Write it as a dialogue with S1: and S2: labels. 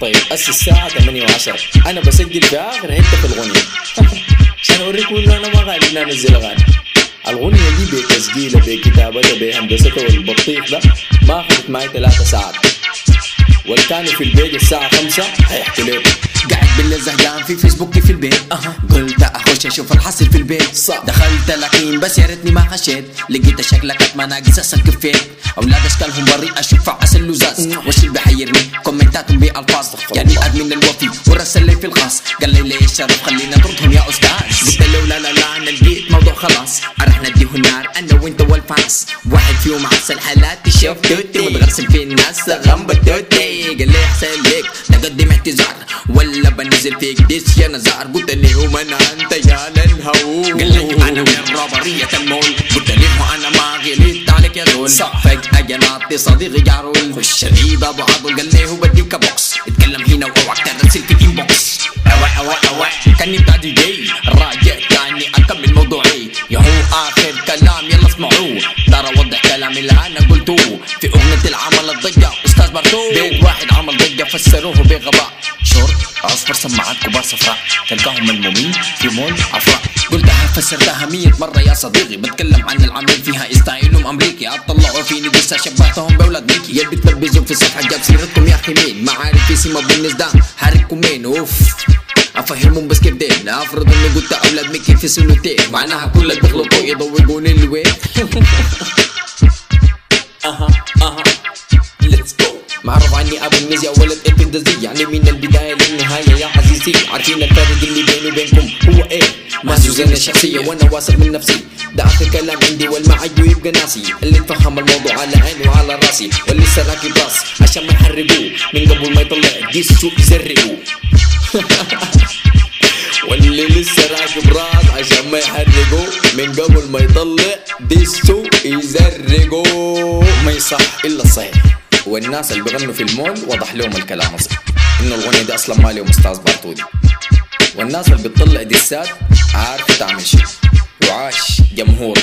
S1: طيب أس الساعة 8 و10 أنا بسجل في آخر حتة في الغنية. عشان أوريكم إنه أنا ما قاعد أنزل أغاني الغنية دي بتسجيلها بكتابتها بهندستها والبطيخ ده ما أخذت معي ثلاثة ساعات. واللي كانوا في البيت الساعة 5 هيحكوا لكم.
S2: في فيسبوك في البيت؟
S1: أها.
S2: قلت أخش أشوف الحصل في البيت.
S1: صح.
S2: دخلت لكن بس يا ريتني ما خشيت. لقيت شكلك ما ناقص اسال كفيت أولاد أشكالهم بريء أشوف عسل اللزاز. والشي بحيرني كومنتاتهم بالفاظ يعني الادمن الوفي والرسل لي في الخاص. قال لي ليش شرف؟ خلينا نطردهم يا أستاذ. قلت له لا لا لا أنا لقيت موضوع خلاص. راح نديه النار أنا وأنت والفاس واحد فيهم عسل حالاتي شوف توتي. متغرسل في الناس غمبة توتي. قال لي أحسن ليك تقدم اعتذار. ولا بنزل فيك ديس يا نزار قلت لهم أنا انت يا للهو قال لي أنا من رابرية المول. قلت له أنا ما غلطت عليك يا
S1: صح.
S2: فجأة جناطي صديقي جارول. خش العيد ابو عضل قال لي هو بديك بوكس اتكلم هنا واوعك ترسل في الانبوكس اوي اوي اوي كاني بتاع دي جي راجع تاني أكمل موضوعي. يا هو آخر كلام يلا اسمعوه. ترى وضح كلامي اللي أنا قلته. في أغنية العمل الضجة أستاذ بارتو بيت واحد عمل ضجة فسروه بغباء. شورت أصفر سماعات كبار صفراء تلقاهم ملمومين في مول عفراء. قلتها فسرتها مية مرة يا صديقي. بتكلم عن العمل فيها style هم أمريكي. أطلعوا فيني لسه شبهتهم بولاد ميكي. يا بتلبسوا في صفحة جاب سيرتكم يا أخي مين؟ ما عارف في سيما بالنس ده حارككم مين؟ أوف. أفهمهم بس كيف دين أفرض إني قلت أولاد ميكي في سلوتين معناها كل اللي بيغلطوا يضوقوني
S1: معروف عني أبو النزي ولد البندزي يعني من البداية للنهاية يا عزيزي. عارفين الفرق اللي بيني وبينكم هو إيه؟ ما سوزن الشخصيه وأنا واثق من نفسي. ده آخر كلام عندي والمعي يبقى ناسي. اللي تفهم الموضوع على عيني وعلى راسي. واللي راكب راس عشان ما يحرقوه. من قبل ما يطلع diss و يزرقوه. واللي لسه راكب راس عشان ما يحرقوا من قبل ما يطلع diss و يزرقوا ما يصح إلا الصحيح والناس اللي بيغنوا في المول وضح لهم الكلام الصح إنه الغنية دي أصلا ما لهم أستاذ بارتودي. والناس اللي بتطلع diss ات عارفة تعمل شيء. وعاش جمهور.